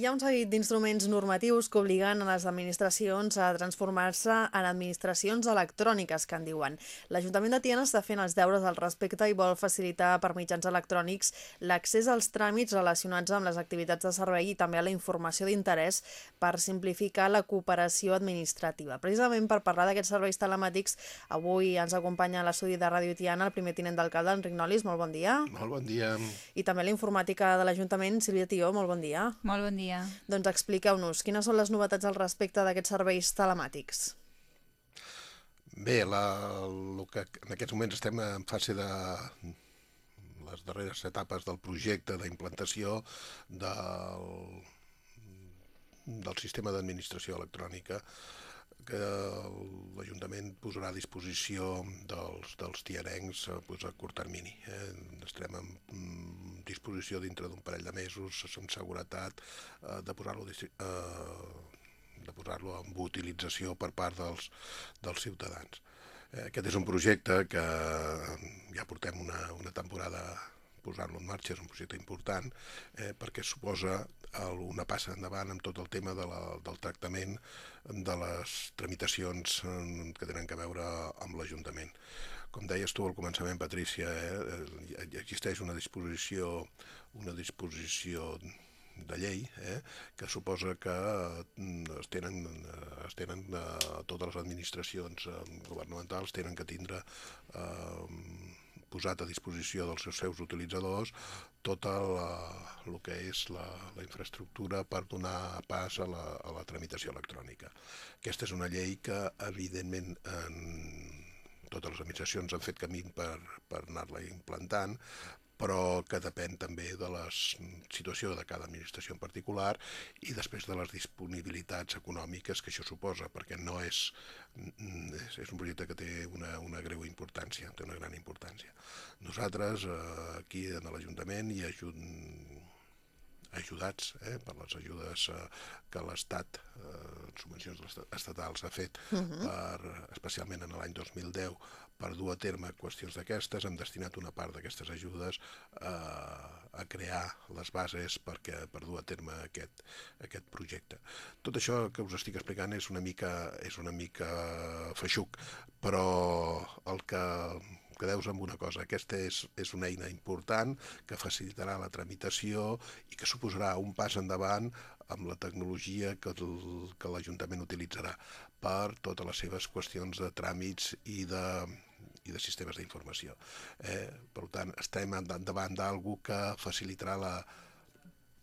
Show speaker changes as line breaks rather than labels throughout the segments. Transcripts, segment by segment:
hi ha un seguit d'instruments normatius que obliguen a les administracions a transformar-se en administracions electròniques, que en diuen. L'Ajuntament de Tiana està fent els deures al respecte i vol facilitar per mitjans electrònics l'accés als tràmits relacionats amb les activitats de servei i també a la informació d'interès per simplificar la cooperació administrativa. Precisament per parlar d'aquests serveis telemàtics, avui ens acompanya a l'estudi de Ràdio Tiana el primer tinent d'alcalde, Enric Nolis, molt bon dia.
Molt bon dia.
I també la informàtica de l'Ajuntament, Sílvia Tió, molt bon dia.
Molt bon dia.
Doncs expliqueu-nos, quines són les novetats al respecte d'aquests serveis telemàtics?
Bé, la, el que en aquests moments estem en fase de les darreres etapes del projecte d'implantació del, del sistema d'administració electrònica que l'Ajuntament posarà a disposició dels, dels tiarencs pues, a curt termini. Eh? Estarem en disposició dintre d'un parell de mesos, amb seguretat, eh, de posar-lo eh, de posar-lo en utilització per part dels, dels ciutadans. Eh, aquest és un projecte que ja portem una, una temporada posar-lo en marxa és un projecte important eh, perquè suposa el, una passa endavant amb tot el tema de la, del tractament de les tramitacions eh, que tenen que veure amb l'Ajuntament. Com deies tu al començament, Patrícia, eh, eh existeix una disposició, una disposició de llei eh, que suposa que es tenen, es tenen eh, totes les administracions eh, governamentals tenen que tindre eh, posat a disposició dels seus, seus utilitzadors tota la, el que és la, la infraestructura per donar pas a la, a la tramitació electrònica. Aquesta és una llei que, evidentment, en totes les administracions han fet camí per, per anar-la implantant, però que depèn també de la situació de cada administració en particular i després de les disponibilitats econòmiques que això suposa, perquè no és, és, és un projecte que té una, una greu importància, té una gran importància. Nosaltres, eh, aquí en l'Ajuntament, hi ajut, ajudats eh, per les ajudes eh, que l'Estat, eh, subvencions estatals, ha fet, uh -huh. per, especialment en l'any 2010, per dur a terme qüestions d'aquestes, hem destinat una part d'aquestes ajudes eh, a crear les bases perquè, per dur a terme aquest, aquest projecte. Tot això que us estic explicant és una mica, és una mica feixuc, però el que quedeu amb una cosa, aquesta és, és una eina important que facilitarà la tramitació i que suposarà un pas endavant amb la tecnologia que, que l'Ajuntament utilitzarà per totes les seves qüestions de tràmits i de, i de sistemes d'informació. Eh, per tant, estem davant d'algú que facilitarà la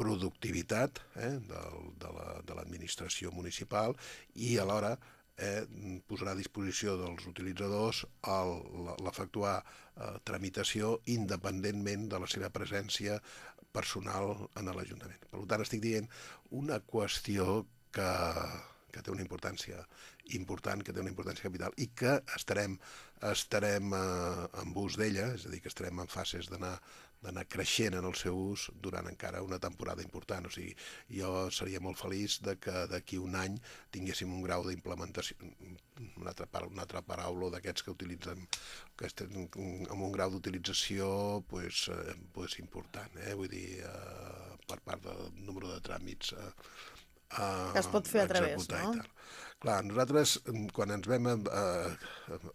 productivitat eh, de l'administració la, municipal i alhora eh, posarà a disposició dels utilitzadors l'efectuar eh, tramitació independentment de la seva presència personal en l'Ajuntament. Per tant, estic dient una qüestió que, que té una importància important, que té una importància capital i que estarem, estarem eh, en ús d'ella, és a dir, que estarem en fases d'anar d'anar creixent en el seu ús durant encara una temporada important. O sigui, jo seria molt feliç de que d'aquí un any tinguéssim un grau d'implementació, una altra, una altra paraula d'aquests que utilitzen, que estem amb un grau d'utilització pues, eh, pues important, eh? vull dir, eh, per part del número de tràmits eh,
que es pot fer a través, no?
Clar, nosaltres, quan ens vam eh,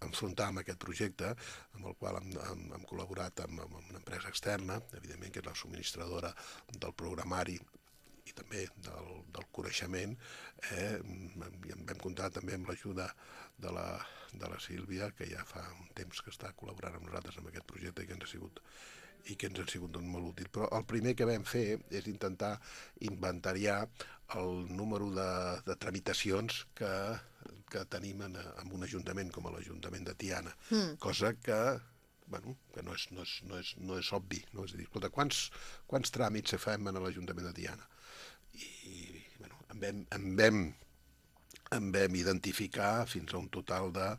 enfrontar amb aquest projecte, amb el qual hem, hem, hem col·laborat amb, amb una empresa externa, evidentment que és la subministradora del programari i també del, del coneixement, eh, i vam comptar també amb l'ajuda de, la, de la Sílvia, que ja fa un temps que està col·laborant amb nosaltres en aquest projecte i que ens ha sigut i que ens ha sigut molt útil. Però el primer que vam fer és intentar inventariar el número de, de tramitacions que, que tenim en, en un ajuntament com l'Ajuntament de Tiana, mm. cosa que bueno, que no és, no és, no és, no és obvi. No? És a dir, escolta, quants, quants tràmits se fem en l'Ajuntament de Tiana? I bueno, en, vam, en, vam, en vam identificar fins a un total de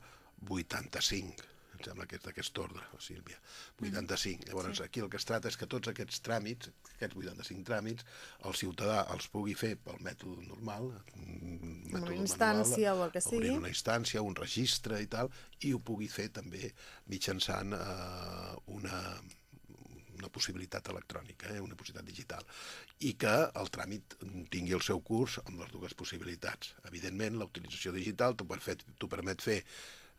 85 em sembla que és d'aquest ordre, Sílvia, 85. Mm. Llavors, sí. aquí el que es tracta és que tots aquests tràmits, aquests 85 tràmits, el ciutadà els pugui fer pel mètode normal,
mètode una instància manual, o el que sigui.
una instància, un registre i tal, i ho pugui fer també mitjançant eh, una una possibilitat electrònica, eh, una possibilitat digital, i que el tràmit tingui el seu curs amb les dues possibilitats. Evidentment, la utilització digital t'ho permet fer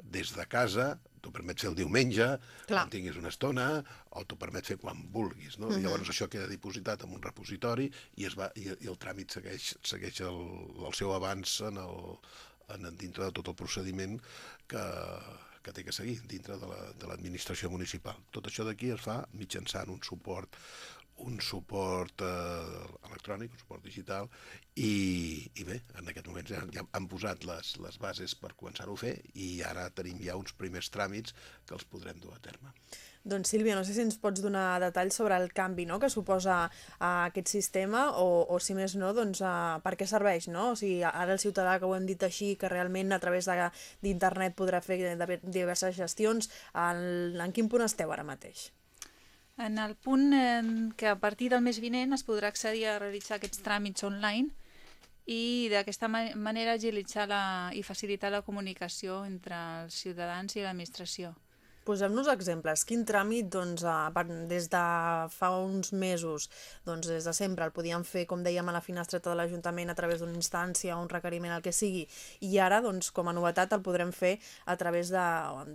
des de casa, t'ho permet fer el diumenge, Clar. quan tinguis una estona, o t'ho permet fer quan vulguis. No? Uh -huh. I mhm. llavors això queda dipositat en un repositori i, es va, i, i el tràmit segueix, segueix el, el seu avanç en el, en, dintre de tot el procediment que, que té que seguir dintre de l'administració la, municipal. Tot això d'aquí es fa mitjançant un suport un suport eh, electrònic, un suport digital, i, i bé, en aquest moment ja, ja han posat les, les bases per començar-ho a fer i ara tenim ja uns primers tràmits que els podrem dur a terme.
Doncs Sílvia, no sé si ens pots donar detalls sobre el canvi no?, que suposa uh, aquest sistema o, o si més no, doncs, uh, per què serveix, no? O sigui, ara el ciutadà que ho hem dit així, que realment a través d'internet podrà fer diverses gestions, en, en quin punt esteu ara mateix?
En el punt en que a partir del mes vinent es podrà accedir a realitzar aquests tràmits online i d'aquesta manera agilitzar la, i facilitar la comunicació entre els ciutadans i l'administració.
Posem-nos exemples. Quin tràmit, doncs, des de fa uns mesos, doncs, des de sempre, el podíem fer, com dèiem, a la finestreta de l'Ajuntament a través d'una instància o un requeriment, el que sigui, i ara, doncs, com a novetat, el podrem fer a través de,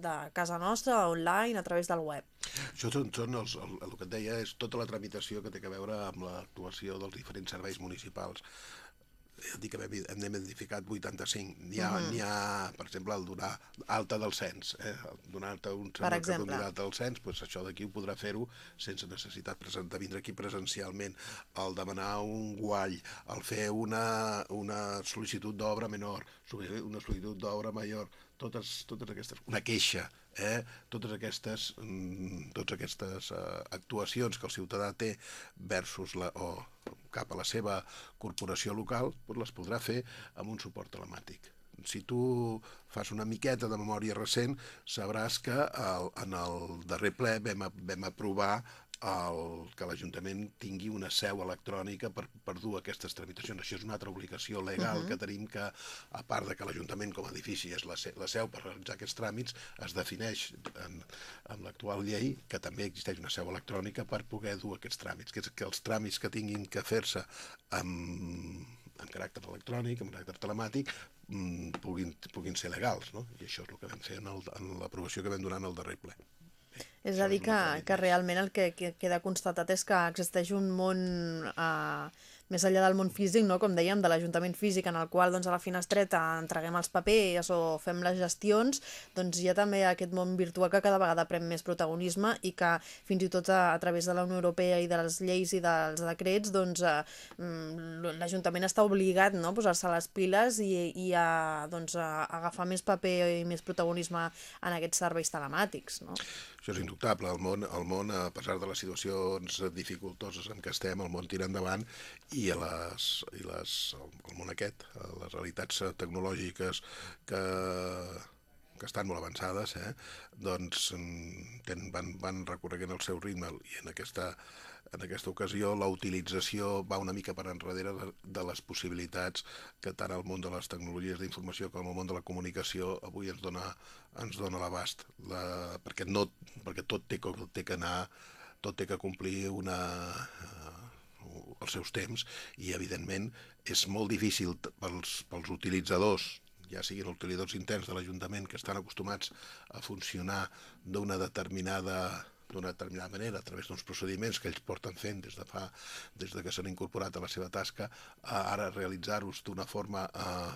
de casa nostra, online, a través del web.
Això són, són els, el, el que et deia, és tota la tramitació que té a veure amb l'actuació dels diferents serveis municipals dic que hem identificat 85. N'hi ha, uh -huh. ha, per exemple, el donar alta del cens. Eh? Donar-te un
exemple.
que alta del cens, doncs això d'aquí ho podrà fer-ho sense necessitat de vindre aquí presencialment. El demanar un guall, el fer una, una sol·licitud d'obra menor, una sol·licitud d'obra major, totes, totes aquestes, una queixa, eh? totes aquestes, mm, totes aquestes uh, actuacions que el ciutadà té versus la, o cap a la seva corporació local, doncs les podrà fer amb un suport telemàtic. Si tu fas una miqueta de memòria recent, sabràs que el, en el darrer ple vam, vam aprovar el, que l'Ajuntament tingui una seu electrònica per, per dur aquestes tramitacions. Això és una altra obligació legal uh -huh. que tenim que, a part de que l'Ajuntament com a edifici és la, la seu per realitzar aquests tràmits, es defineix en, en l'actual llei que també existeix una seu electrònica per poder dur aquests tràmits, que és que els tràmits que tinguin que fer-se amb, amb caràcter electrònic, amb caràcter telemàtic, mm, puguin, puguin ser legals, no? I això és el que vam fer en l'aprovació que vam donar en el darrer ple.
És a dir, que, que realment el que, que queda constatat és que existeix un món eh, més enllà del món físic, no? com dèiem, de l'Ajuntament físic, en el qual doncs, a la finestreta entreguem els papers o fem les gestions, doncs hi ha també aquest món virtual que cada vegada pren més protagonisme i que fins i tot a, a través de la Unió Europea i de les lleis i dels decrets, doncs, eh, mm, l'Ajuntament està obligat no? a posar-se les piles i, i a, doncs, a agafar més paper i més protagonisme en aquests serveis telemàtics. No?
Això és indubtable. El món, el món, a pesar de les situacions dificultoses en què estem, el món tira endavant i, a les, i les, el, món aquest, les realitats tecnològiques que, que estan molt avançades, eh, doncs ten, van, van recorreguent el seu ritme. I en aquesta, en aquesta ocasió la utilització va una mica per enrere de les possibilitats que tant el món de les tecnologies d'informació com el món de la comunicació avui ens dona, ens dona l'abast, la, perquè, no, perquè tot té, té que anar, tot té que complir una, uh, els seus temps i evidentment és molt difícil pels, pels utilitzadors ja siguin utilitzadors interns de l'Ajuntament que estan acostumats a funcionar d'una determinada d'una determinada manera, a través d'uns procediments que ells porten fent des de fa, des de que s'han incorporat a la seva tasca, a ara realitzar-los d'una forma eh,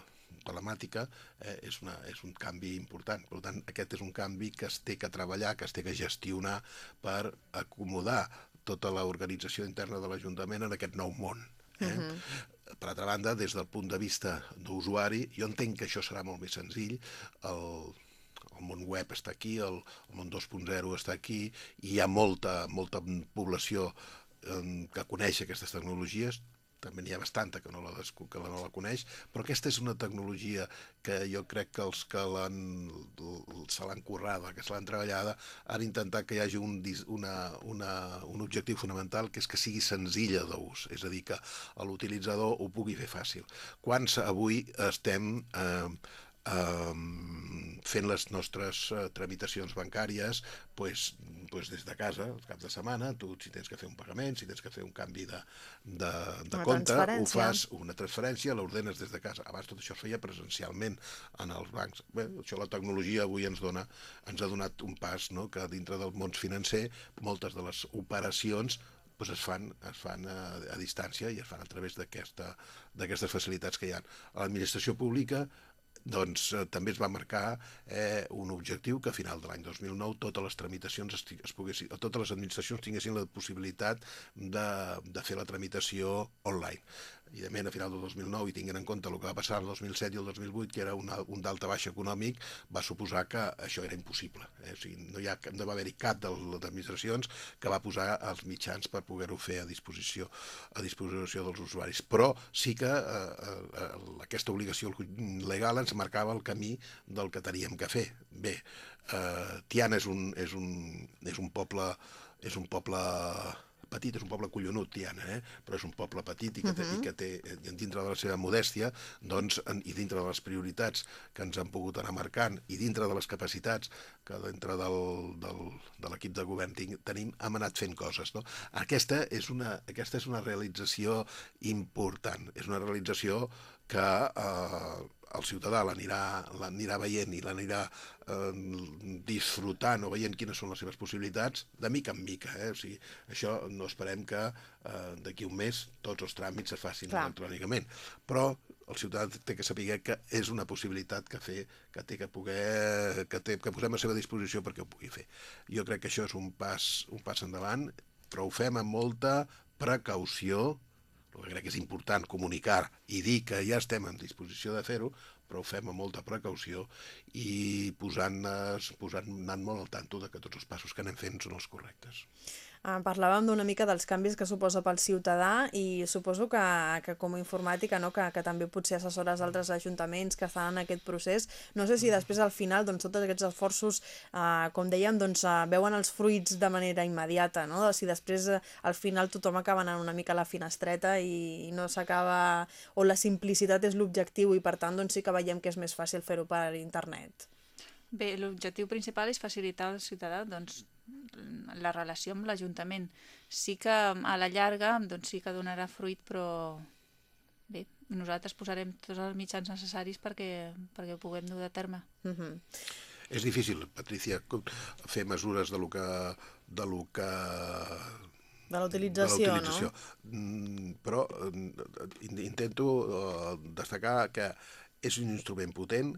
telemàtica eh, és, una, és un canvi important. Per tant, aquest és un canvi que es té que treballar, que es té que gestionar per acomodar tota l'organització interna de l'Ajuntament en aquest nou món. Eh? Uh -huh. Per altra banda, des del punt de vista d'usuari, jo entenc que això serà molt més senzill. El, el món web està aquí, el, el món 2.0 està aquí, i hi ha molta, molta població eh, que coneix aquestes tecnologies, també n'hi ha bastanta que no, la, que no la coneix, però aquesta és una tecnologia que jo crec que els que se l'han currada, que se l'han treballada, han intentat que hi hagi un, una, una, un objectiu fonamental, que és que sigui senzilla d'ús, és a dir, que l'utilitzador ho pugui fer fàcil. Quants avui estem eh, fent les nostres eh, tramitacions bancàries pues, pues des de casa, els caps de setmana, tu si tens que fer un pagament, si tens que fer un canvi de, de, de
Una
compte, ho fas una transferència, l'ordenes des de casa. Abans tot això es feia presencialment en els bancs. Bé, això la tecnologia avui ens dona ens ha donat un pas, no?, que dintre del món financer moltes de les operacions doncs es fan, es fan a, a distància i es fan a través d'aquestes facilitats que hi ha. A l'administració pública doncs eh, també es va marcar eh, un objectiu que a final de l'any 2009 totes les tramitacions es, es poguessin, o totes les administracions tinguessin la possibilitat de, de fer la tramitació online. Evidentment, a final del 2009, i tinguent en compte el que va passar el 2007 i el 2008, que era una, un d'alta baixa econòmic, va suposar que això era impossible. Eh? O sigui, no, hi ha, no va haver-hi cap de les administracions que va posar els mitjans per poder-ho fer a disposició a disposició dels usuaris. Però sí que eh, eh, aquesta obligació legal ens marcava el camí del que teníem que fer. Bé, eh, Tiana és un, és, un, és un poble és un poble petit, és un poble collonut, Tiana, eh? però és un poble petit i que, té, i que té, eh, dintre de la seva modèstia, doncs, en, i dintre de les prioritats que ens han pogut anar marcant, i dintre de les capacitats que dintre del, del, de l'equip de govern tinc, tenim, hem anat fent coses. No? Aquesta, és una, aquesta és una realització important, és una realització que eh, el ciutadà l'anirà l'anirà veient i l'anirà eh, disfrutant o veient quines són les seves possibilitats de mica en mica. Eh? O sigui, això no esperem que eh, d'aquí un mes tots els tràmits es facin
Clar.
electrònicament. Però el ciutadà té que saber que és una possibilitat que fer, que té que poder, que, té, que posem a seva disposició perquè ho pugui fer. Jo crec que això és un pas, un pas endavant, però ho fem amb molta precaució, el crec que és important comunicar i dir que ja estem en disposició de fer-ho, però ho fem amb molta precaució i posant, posant anant molt al tanto de que tots els passos que anem fent són els correctes.
Eh, parlàvem d'una mica dels canvis que suposa pel ciutadà i suposo que, que com a informàtica, no? que, que també potser assessores altres ajuntaments que en aquest procés. No sé si després al final doncs, tots aquests esforços, eh, com dèiem, doncs, eh, veuen els fruits de manera immediata, no? si després eh, al final tothom acaba anant una mica a la finestreta i, i no s'acaba... o la simplicitat és l'objectiu i per tant doncs, sí que veiem que és més fàcil fer-ho per internet.
Bé, l'objectiu principal és facilitar al ciutadà doncs, la relació amb l'Ajuntament. Sí que a la llarga doncs, sí que donarà fruit, però bé, nosaltres posarem tots els mitjans necessaris perquè, perquè ho puguem dur a terme.
Uh -huh.
És difícil, Patricia, fer mesures de lo que, de lo que
De la utilització,
de la utilització. Mm, però eh, in- intento eh, destacar que és un instrument potent,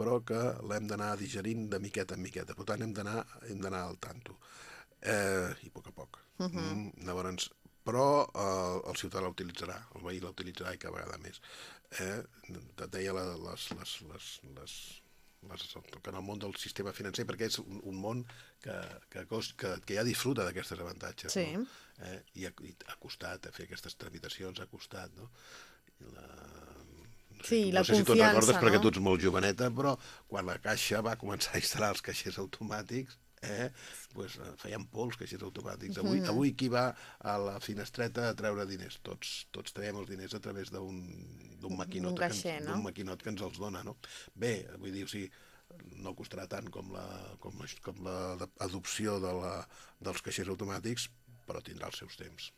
però que l'hem d'anar digerint de miqueta en miqueta. Per tant, hem d'anar al tanto. Eh, I a poc a poc. Uh -huh. mm, llavors, però eh, el ciutadà l'utilitzarà, el veí l'utilitzarà i cada vegada més. Eh, et deia la, les, les, les, les, les, que en el món del sistema financer, perquè és un, un món que, que, cos- que, que ja disfruta d'aquestes avantatges.
Sí.
No? Eh? I, ha, I ha costat a fer aquestes tramitacions, ha costat, no? I la,
Sí, la
no sé si tu et
confiança,
recordes perquè
no?
tu ets molt joveneta, però quan la Caixa va començar a instal·lar els caixers automàtics, eh, pues, eh, feien pols caixers automàtics. Avui,
Mhm.
avui qui va a la finestreta a treure diners? Tots, tots traiem els diners a través d'un d'un maquinot,
caixer,
ens,
no?
maquinot que ens els dona. No? Bé, vull dir, o sigui, no costarà tant com la, com, la- com l'adopció de la, dels caixers automàtics, però tindrà els seus temps.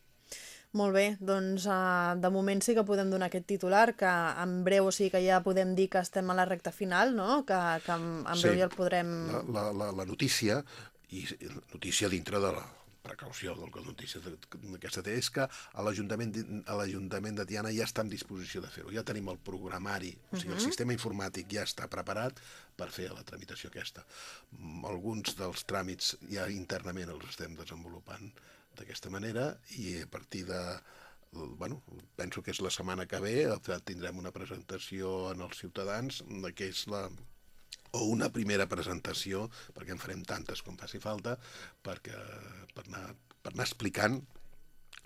Molt bé, doncs uh, de moment sí que podem donar aquest titular, que en breu o sigui que ja podem dir que estem a la recta final, no? que, que en, en breu
Sí.
ja el podrem...
La, la, la, la notícia, i notícia dintre de la precaució del que la notícia d'aquesta té, és que a l'Ajuntament de Tiana ja està en disposició de fer-ho. Ja tenim el programari, o sigui, el sistema informàtic ja està preparat per fer la tramitació aquesta. Alguns dels tràmits ja internament els estem desenvolupant d'aquesta manera i a partir de bueno, penso que és la setmana que ve, tindrem una presentació en els ciutadans, que és la, o una primera presentació, perquè en farem tantes com faci falta, perquè, per, anar, per anar explicant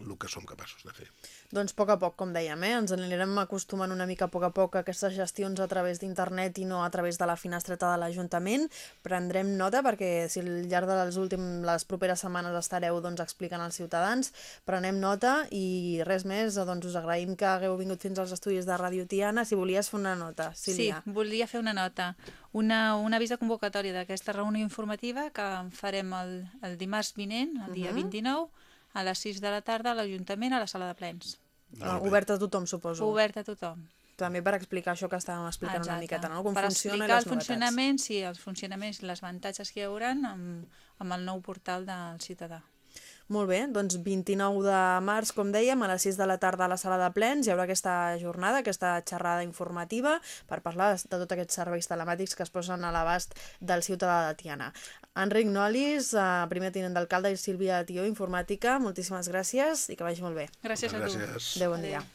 el que som capaços de fer.
Doncs a poc a poc, com dèiem, eh? ens anirem acostumant una mica a poc a poc a aquestes gestions a través d'internet i no a través de la finestreta de l'Ajuntament. Prendrem nota perquè si al llarg de les últimes, les properes setmanes estareu doncs, explicant als ciutadans, prenem nota i res més, doncs us agraïm que hagueu vingut fins als estudis de Radio Tiana. Si volies fer una nota, Sílvia.
Sí, volia fer una nota. Una, un avís de convocatòria d'aquesta reunió informativa que farem el, el dimarts vinent, el dia uh -huh. 29, a les 6 de la tarda a l'Ajuntament a la sala de plens.
Uh, obert a tothom, suposo.
Obert a tothom.
També per explicar això que estàvem explicant
Exacte.
una miqueta, no? Com
per
funciona
explicar
les
el
novetats.
funcionament, sí, els funcionaments i les avantatges que hi haurà amb, amb el nou portal del ciutadà.
Molt bé, doncs 29 de març, com dèiem, a les 6 de la tarda a la sala de plens hi haurà aquesta jornada, aquesta xerrada informativa per parlar de tots aquests serveis telemàtics que es posen a l'abast del ciutadà de Tiana. Enric Nolis, eh, primer tinent d'alcalde, i Sílvia Tió, informàtica, moltíssimes gràcies i que vagi molt bé.
Gràcies a tu.
Gràcies.
Adéu, bon
Adéu.
dia.